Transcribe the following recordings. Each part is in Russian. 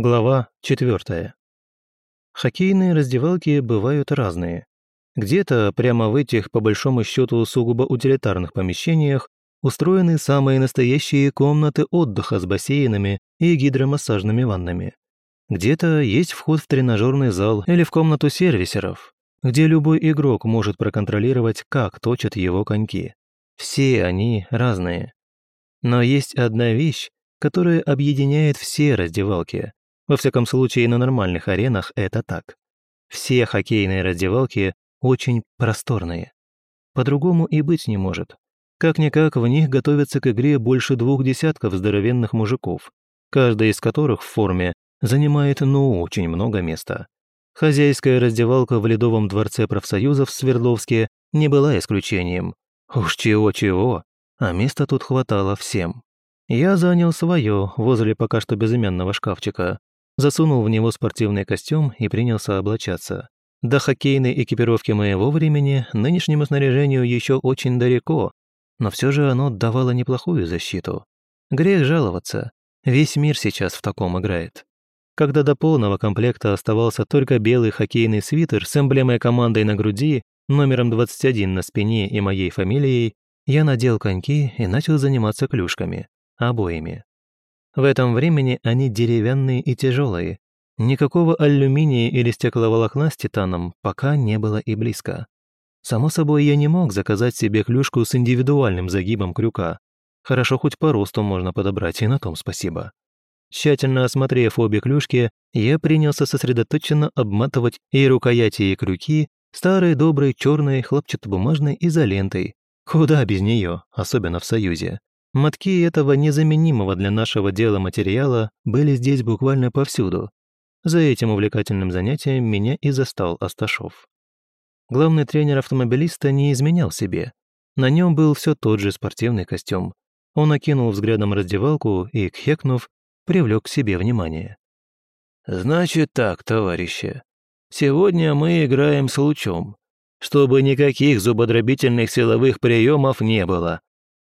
Глава 4. Хоккейные раздевалки бывают разные. Где-то прямо в этих, по большому счету, сугубо утилитарных помещениях устроены самые настоящие комнаты отдыха с бассейнами и гидромассажными ваннами. Где-то есть вход в тренажерный зал или в комнату сервисеров, где любой игрок может проконтролировать, как точат его коньки. Все они разные. Но есть одна вещь, которая объединяет все раздевалки. Во всяком случае, на нормальных аренах это так. Все хоккейные раздевалки очень просторные. По-другому и быть не может. Как-никак в них готовятся к игре больше двух десятков здоровенных мужиков, каждый из которых в форме занимает ну очень много места. Хозяйская раздевалка в Ледовом дворце профсоюзов в Свердловске не была исключением. Уж чего-чего, а места тут хватало всем. Я занял свое возле пока что безымянного шкафчика, засунул в него спортивный костюм и принялся облачаться. До хоккейной экипировки моего времени нынешнему снаряжению еще очень далеко, но все же оно давало неплохую защиту. Грех жаловаться, весь мир сейчас в таком играет. Когда до полного комплекта оставался только белый хоккейный свитер с эмблемой командой на груди, номером 21 на спине и моей фамилией, я надел коньки и начал заниматься клюшками, обоими. В этом времени они деревянные и тяжелые. Никакого алюминия или стекловолокна с титаном пока не было и близко. Само собой, я не мог заказать себе клюшку с индивидуальным загибом крюка. Хорошо, хоть по росту можно подобрать, и на том спасибо. Тщательно осмотрев обе клюшки, я принялся сосредоточенно обматывать и рукояти, и крюки старой доброй черной хлопчатобумажной изолентой. Куда без нее, особенно в Союзе. Мотки этого незаменимого для нашего дела материала были здесь буквально повсюду. За этим увлекательным занятием меня и застал Асташов. Главный тренер автомобилиста не изменял себе. На нем был все тот же спортивный костюм. Он окинул взглядом раздевалку и, кхекнув, привлек к себе внимание. «Значит так, товарищи. Сегодня мы играем с лучом, чтобы никаких зубодробительных силовых приемов не было.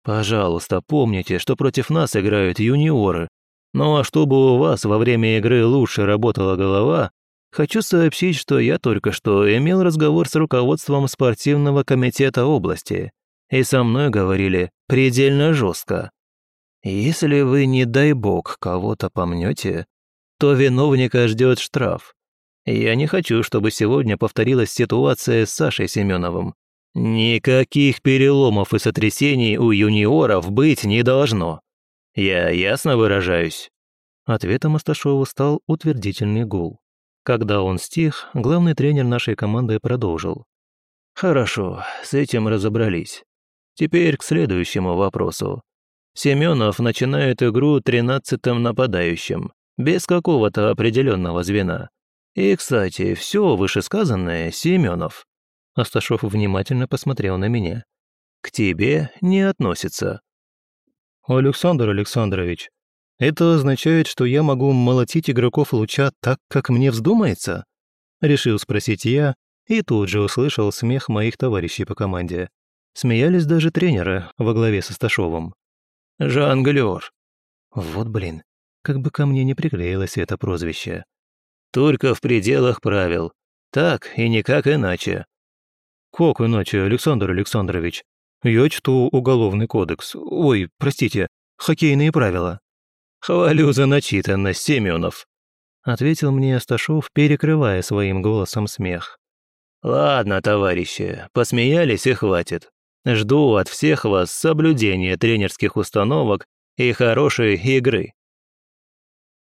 Пожалуйста, помните, что против нас играют юниоры. Ну а чтобы у вас во время игры лучше работала голова, хочу сообщить, что я только что имел разговор с руководством спортивного комитета области, и со мной говорили предельно жестко. Если вы, не дай бог, кого-то помнете, то виновника ждет штраф. Я не хочу, чтобы сегодня повторилась ситуация с Сашей Семеновым. Никаких переломов и сотрясений у юниоров быть не должно. Я ясно выражаюсь?» Ответом Асташову стал утвердительный гул. Когда он стих, главный тренер нашей команды продолжил. «Хорошо, с этим разобрались. Теперь к следующему вопросу. Семенов начинает игру тринадцатым нападающим, без какого-то определенного звена. И, кстати, все вышесказанное Семенов. Асташов внимательно посмотрел на меня. «К тебе не относится». «Александр Александрович, это означает, что я могу молотить игроков луча так, как мне вздумается?» Решил спросить я, и тут же услышал смех моих товарищей по команде. Смеялись даже тренеры во главе со Сташовым. «Жонглёр». Вот блин, как бы ко мне не приклеилось это прозвище. «Только в пределах правил. Так и никак иначе. «Как иначе, Александр Александрович? Я чту уголовный кодекс. Ой, простите, хоккейные правила». «Хвалю за начитанность, Семенов», — ответил мне Асташов, перекрывая своим голосом смех. «Ладно, товарищи, посмеялись и хватит. Жду от всех вас соблюдения тренерских установок и хорошей игры».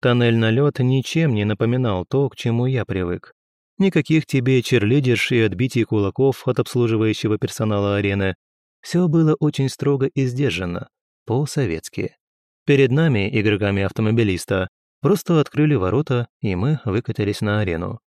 Тоннель на лед ничем не напоминал то, к чему я привык. Никаких тебе черлидерш и отбитий кулаков от обслуживающего персонала арены. Все было очень строго и сдержанно, по-советски. Перед нами, игроками автомобилиста, просто открыли ворота, и мы выкатились на арену.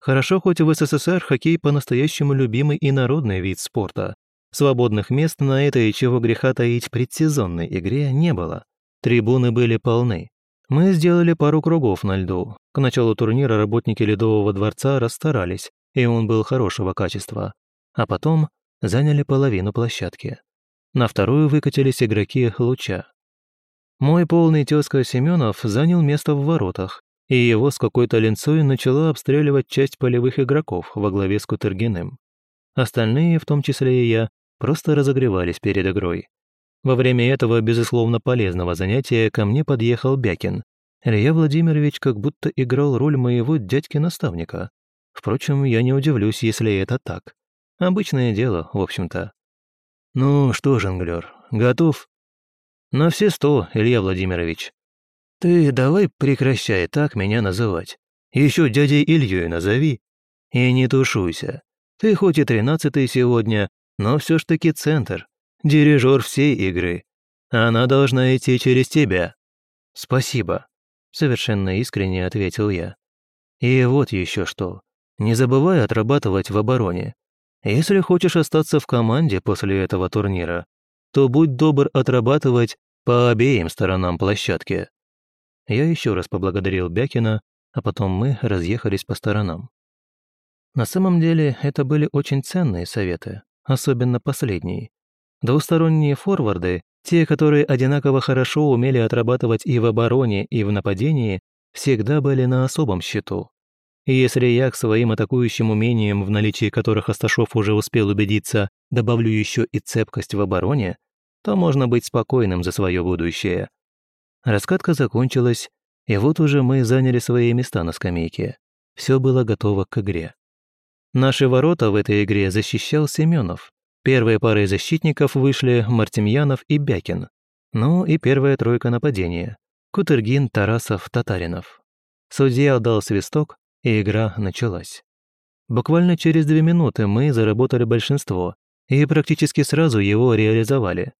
Хорошо, хоть в СССР хоккей по-настоящему любимый и народный вид спорта. Свободных мест на этой, чего греха таить, предсезонной игре не было. Трибуны были полны. Мы сделали пару кругов на льду. К началу турнира работники Ледового дворца расстарались, и он был хорошего качества. А потом заняли половину площадки. На вторую выкатились игроки «Луча». Мой полный тезка Семенов занял место в воротах, и его с какой-то линцой начала обстреливать часть полевых игроков во главе с Кутергиным. Остальные, в том числе и я, просто разогревались перед игрой. Во время этого, безусловно, полезного занятия ко мне подъехал Бякин. Илья Владимирович как будто играл роль моего дядьки-наставника. Впрочем, я не удивлюсь, если это так. Обычное дело, в общем-то. «Ну что, жонглёр, готов?» «На все сто, Илья Владимирович». «Ты давай прекращай так меня называть. Еще дядей Ильей назови. И не тушуйся. Ты хоть и тринадцатый сегодня, но все ж таки центр, дирижер всей игры. Она должна идти через тебя». «Спасибо», — совершенно искренне ответил я. «И вот еще что. Не забывай отрабатывать в обороне. Если хочешь остаться в команде после этого турнира, то будь добр отрабатывать по обеим сторонам площадки». Я еще раз поблагодарил Бякина, а потом мы разъехались по сторонам. На самом деле, это были очень ценные советы, особенно последние. Двусторонние форварды, те, которые одинаково хорошо умели отрабатывать и в обороне, и в нападении, всегда были на особом счету. И если я к своим атакующим умениям, в наличии которых Асташов уже успел убедиться, добавлю еще и цепкость в обороне, то можно быть спокойным за свое будущее. Раскатка закончилась, и вот уже мы заняли свои места на скамейке. Все было готово к игре. Наши ворота в этой игре защищал Семенов. Первые пары защитников вышли Мартемьянов и Бякин. Ну и первая тройка нападения. Кутергин, Тарасов, Татаринов. Судья отдал свисток, и игра началась. Буквально через две минуты мы заработали большинство и практически сразу его реализовали.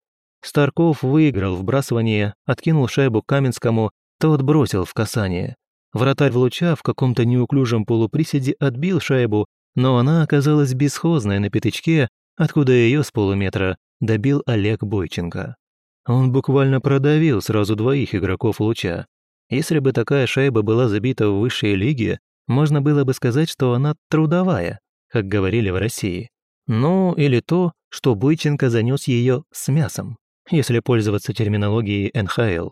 Старков выиграл вбрасывание, откинул шайбу Каменскому, тот бросил в касание. Вратарь в луча в каком-то неуклюжем полуприседе отбил шайбу, но она оказалась бесхозной на пятачке, откуда ее с полуметра добил Олег Бойченко. Он буквально продавил сразу двоих игроков луча. Если бы такая шайба была забита в высшей лиге, можно было бы сказать, что она трудовая, как говорили в России. Ну, или то, что Бойченко занес ее с мясом, если пользоваться терминологией НХЛ.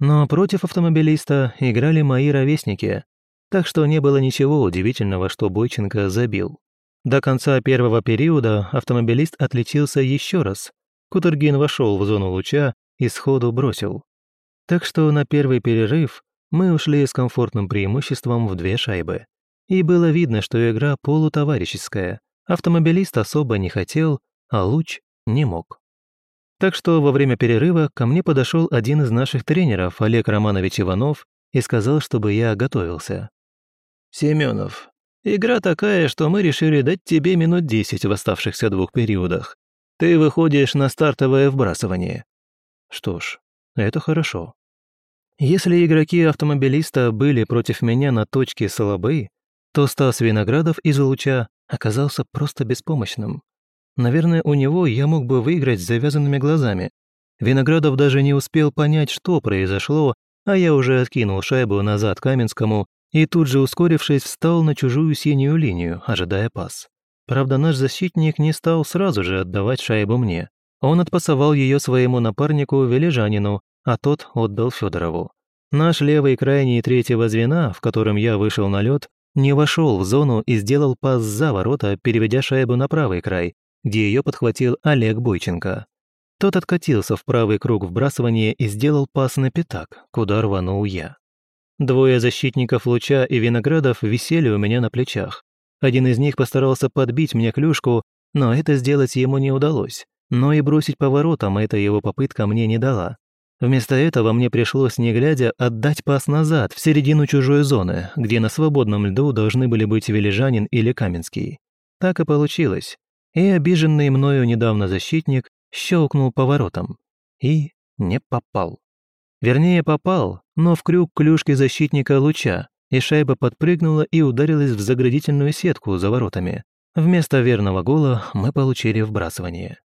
Но против автомобилиста играли мои ровесники, так что не было ничего удивительного, что Бойченко забил. До конца первого периода автомобилист отличился еще раз. Кутергин вошел в зону луча и сходу бросил. Так что на первый перерыв мы ушли с комфортным преимуществом в две шайбы. И было видно, что игра полутоварищеская. Автомобилист особо не хотел, а луч не мог. Так что во время перерыва ко мне подошел один из наших тренеров, Олег Романович Иванов, и сказал, чтобы я готовился. «Семенов, игра такая, что мы решили дать тебе минут десять в оставшихся двух периодах. Ты выходишь на стартовое вбрасывание». Что ж, это хорошо. Если игроки автомобилиста были против меня на точке Солобы, то Стас Виноградов из Луча оказался просто беспомощным. Наверное, у него я мог бы выиграть с завязанными глазами. Виноградов даже не успел понять, что произошло, а я уже откинул шайбу назад Каменскому и тут же, ускорившись, встал на чужую синюю линию, ожидая пас. Правда, наш защитник не стал сразу же отдавать шайбу мне. Он отпасовал ее своему напарнику Вележанину, а тот отдал Федорову. Наш левый крайний третьего звена, в котором я вышел на лед, не вошел в зону и сделал пас за ворота, переведя шайбу на правый край, где ее подхватил Олег Бойченко. Тот откатился в правый круг вбрасывания и сделал пас на пятак, куда рванул я. Двое защитников Луча и Виноградов висели у меня на плечах. Один из них постарался подбить мне клюшку, но это сделать ему не удалось. Но и бросить поворотом эта его попытка мне не дала. Вместо этого мне пришлось, не глядя, отдать пас назад, в середину чужой зоны, где на свободном льду должны были быть Вележанин или Каменский. Так и получилось. И обиженный мною недавно защитник щелкнул поворотом. И не попал. Вернее, попал, но в крюк клюшки защитника луча, и шайба подпрыгнула и ударилась в заградительную сетку за воротами. Вместо верного гола мы получили вбрасывание.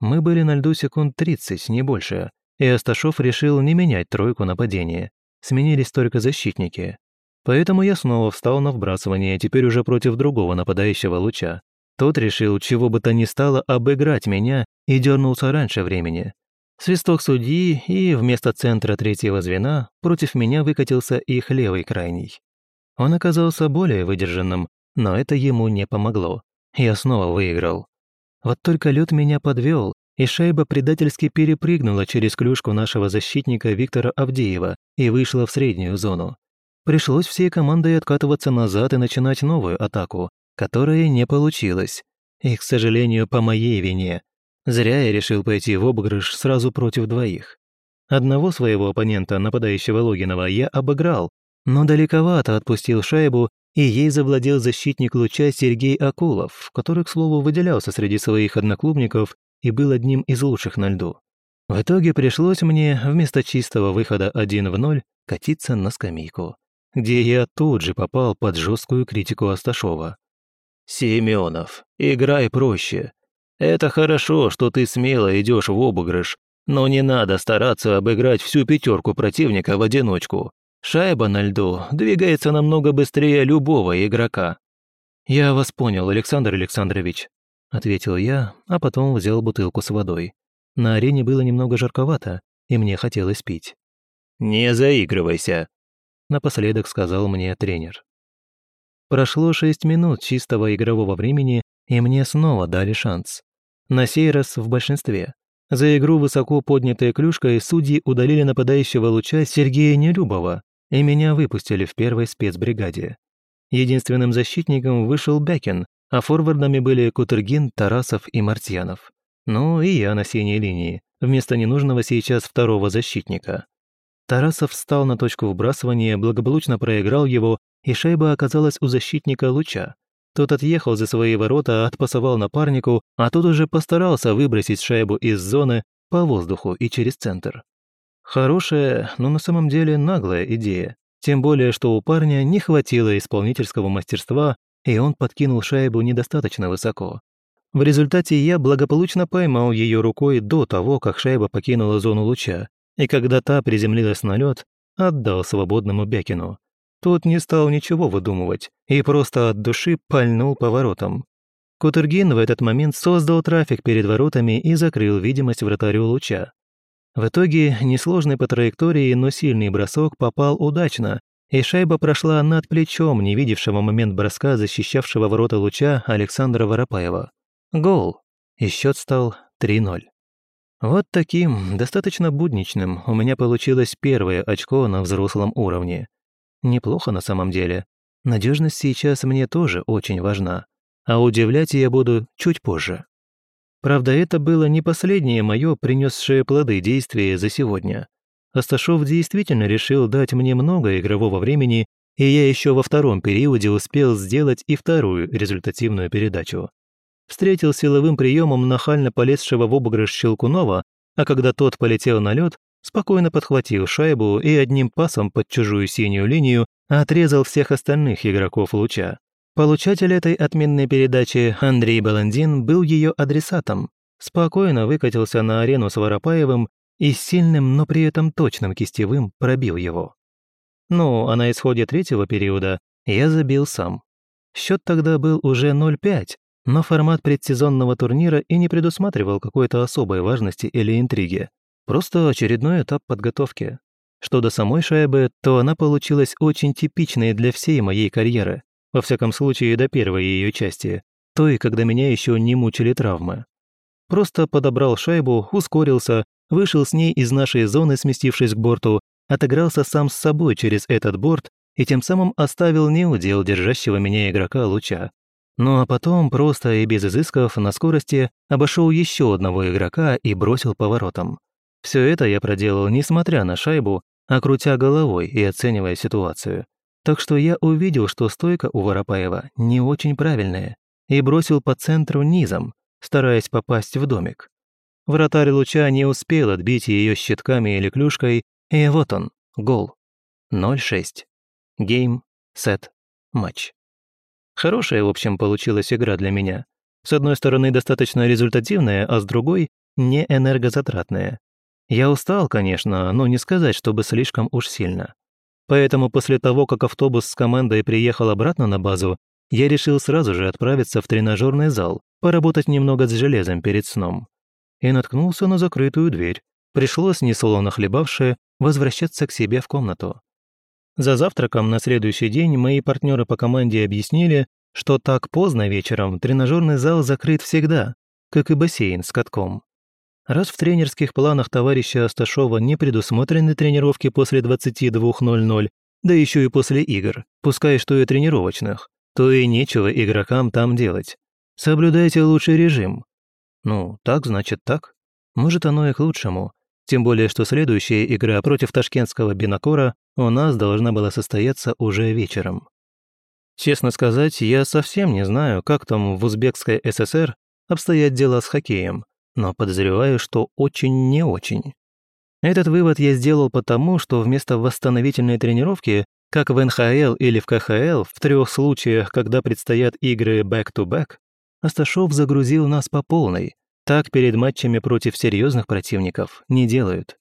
Мы были на льду секунд 30, не больше, и Асташов решил не менять тройку нападения. Сменились только защитники. Поэтому я снова встал на вбрасывание, теперь уже против другого нападающего луча. Тот решил, чего бы то ни стало, обыграть меня и дернулся раньше времени. Свисток судьи, и вместо центра третьего звена против меня выкатился их левый крайний. Он оказался более выдержанным, но это ему не помогло. Я снова выиграл. Вот только лед меня подвел, и шайба предательски перепрыгнула через клюшку нашего защитника Виктора Авдеева и вышла в среднюю зону. Пришлось всей командой откатываться назад и начинать новую атаку, которая не получилась. И, к сожалению, по моей вине. Зря я решил пойти в обыгрыш сразу против двоих. Одного своего оппонента, нападающего Логинова, я обыграл, но далековато отпустил шайбу, и ей завладел защитник луча Сергей Акулов, который, к слову, выделялся среди своих одноклубников и был одним из лучших на льду. В итоге пришлось мне вместо чистого выхода 1 в 0 катиться на скамейку, где я тут же попал под жесткую критику Асташова. «Семенов, играй проще. Это хорошо, что ты смело идешь в обыгрыш, но не надо стараться обыграть всю пятерку противника в одиночку. Шайба на льду двигается намного быстрее любого игрока». «Я вас понял, Александр Александрович», — ответил я, а потом взял бутылку с водой. На арене было немного жарковато, и мне хотелось пить. «Не заигрывайся», — напоследок сказал мне тренер. Прошло шесть минут чистого игрового времени, и мне снова дали шанс. На сей раз в большинстве. За игру высоко поднятой клюшкой судьи удалили нападающего луча Сергея Нелюбова, и меня выпустили в первой спецбригаде. Единственным защитником вышел Бекин, а форвардами были Кутергин, Тарасов и Мартьянов. Ну и я на синей линии, вместо ненужного сейчас второго защитника. Тарасов встал на точку вбрасывания, благополучно проиграл его, и шайба оказалась у защитника Луча. Тот отъехал за свои ворота, отпасовал напарнику, а тот уже постарался выбросить шайбу из зоны по воздуху и через центр. Хорошая, но на самом деле наглая идея. Тем более, что у парня не хватило исполнительского мастерства, и он подкинул шайбу недостаточно высоко. В результате я благополучно поймал ее рукой до того, как шайба покинула зону луча, и когда та приземлилась на лед, отдал свободному Бякину. Тот не стал ничего выдумывать и просто от души пальнул поворотом. Кутергин в этот момент создал трафик перед воротами и закрыл видимость вратарю луча. В итоге несложный по траектории, но сильный бросок попал удачно, и шайба прошла над плечом не видевшего момент броска защищавшего ворота луча Александра Воропаева. Гол. И счет стал 3-0. Вот таким, достаточно будничным, у меня получилось первое очко на взрослом уровне. Неплохо на самом деле. Надежность сейчас мне тоже очень важна. А удивлять я буду чуть позже. Правда, это было не последнее мое принесшее плоды действие за сегодня. Асташов действительно решил дать мне много игрового времени, и я еще во втором периоде успел сделать и вторую результативную передачу. Встретил силовым приемом нахально полезшего в обыгрыш Щелкунова, а когда тот полетел на лед, спокойно подхватил шайбу и одним пасом под чужую синюю линию отрезал всех остальных игроков луча. Получатель этой отменной передачи, Андрей Баландин, был ее адресатом. Спокойно выкатился на арену с Воропаевым и сильным, но при этом точным кистевым пробил его. Ну, а на исходе третьего периода я забил сам. Счет тогда был уже 0-5, но формат предсезонного турнира и не предусматривал какой-то особой важности или интриги. Просто очередной этап подготовки. Что до самой шайбы, то она получилась очень типичной для всей моей карьеры. Во всяком случае, до первой ее части, той, когда меня еще не мучили травмы. Просто подобрал шайбу, ускорился, вышел с ней из нашей зоны, сместившись к борту, отыгрался сам с собой через этот борт и тем самым оставил неудел держащего меня игрока луча. Ну а потом просто и без изысков на скорости обошел еще одного игрока и бросил поворотом. Все это я проделал несмотря на шайбу, а крутя головой и оценивая ситуацию. Так что я увидел, что стойка у Воропаева не очень правильная, и бросил по центру низом, стараясь попасть в домик. Вратарь луча не успел отбить ее щитками или клюшкой, и вот он, гол. 0-6. Гейм, сет, матч. Хорошая, в общем, получилась игра для меня. С одной стороны, достаточно результативная, а с другой — не энергозатратная. Я устал, конечно, но не сказать, чтобы слишком уж сильно. Поэтому после того, как автобус с командой приехал обратно на базу, я решил сразу же отправиться в тренажерный зал, поработать немного с железом перед сном. И наткнулся на закрытую дверь. Пришлось, несолоно хлебавшее, возвращаться к себе в комнату. За завтраком на следующий день мои партнеры по команде объяснили, что так поздно вечером тренажерный зал закрыт всегда, как и бассейн с катком. Раз в тренерских планах товарища Асташова не предусмотрены тренировки после 22.00, да еще и после игр, пускай что и тренировочных, то и нечего игрокам там делать. Соблюдайте лучший режим. Ну, так значит так. Может, оно и к лучшему. Тем более, что следующая игра против ташкентского Бинокора у нас должна была состояться уже вечером. Честно сказать, я совсем не знаю, как там в Узбекской ССР обстоят дела с хоккеем, но подозреваю, что очень не очень. Этот вывод я сделал потому, что вместо восстановительной тренировки, как в НХЛ или в КХЛ, в трех случаях, когда предстоят игры back-to-back, Асташов загрузил нас по полной. Так перед матчами против серьезных противников не делают.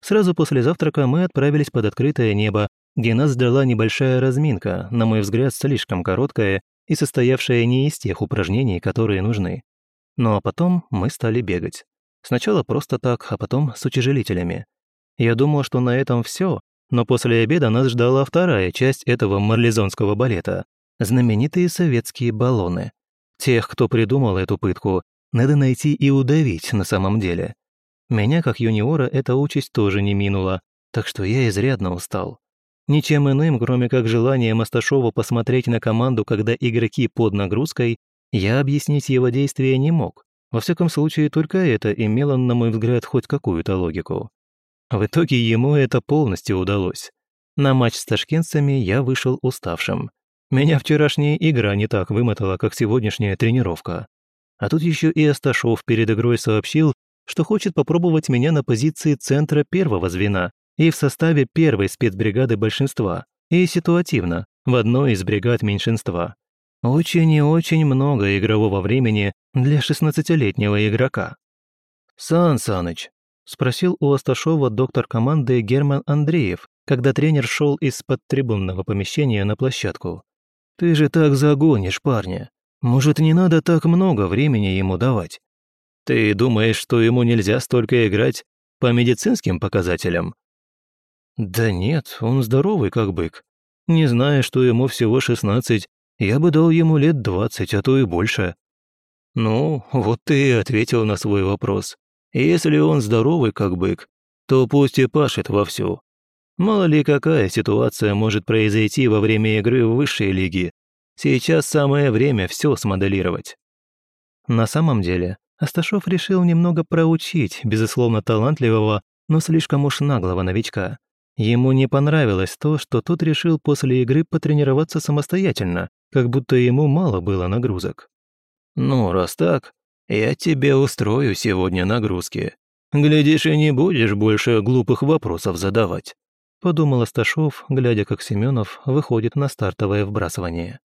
Сразу после завтрака мы отправились под открытое небо, где нас ждала небольшая разминка, на мой взгляд, слишком короткая и состоявшая не из тех упражнений, которые нужны. Ну а потом мы стали бегать. Сначала просто так, а потом с утяжелителями. Я думал, что на этом все, но после обеда нас ждала вторая часть этого марлезонского балета – знаменитые советские баллоны. Тех, кто придумал эту пытку, надо найти и удавить на самом деле. Меня, как юниора, эта участь тоже не минула, так что я изрядно устал. Ничем иным, кроме как желанием Асташова посмотреть на команду, когда игроки под нагрузкой, я объяснить его действия не мог. Во всяком случае, только это имело, на мой взгляд, хоть какую-то логику. В итоге ему это полностью удалось. На матч с ташкентцами я вышел уставшим. Меня вчерашняя игра не так вымотала, как сегодняшняя тренировка. А тут еще и Асташов перед игрой сообщил, что хочет попробовать меня на позиции центра первого звена и в составе первой спецбригады большинства, и ситуативно, в одной из бригад меньшинства. Очень и очень много игрового времени для 16-летнего игрока. «Сан Саныч», – спросил у Асташова доктор команды Герман Андреев, когда тренер шел из-под трибунного помещения на площадку. «Ты же так загонишь парня. Может, не надо так много времени ему давать? Ты думаешь, что ему нельзя столько играть по медицинским показателям?» «Да нет, он здоровый как бык. Не зная, что ему всего 16, я бы дал ему лет двадцать, а то и больше. Ну, вот ты и ответил на свой вопрос. Если он здоровый, как бык, то пусть и пашет вовсю. Мало ли какая ситуация может произойти во время игры в высшей лиге. Сейчас самое время все смоделировать. На самом деле, Асташов решил немного проучить, безусловно, талантливого, но слишком уж наглого новичка. Ему не понравилось то, что тот решил после игры потренироваться самостоятельно, как будто ему мало было нагрузок. «Ну, раз так, я тебе устрою сегодня нагрузки. Глядишь, и не будешь больше глупых вопросов задавать», подумал Асташов, глядя, как Семенов выходит на стартовое вбрасывание.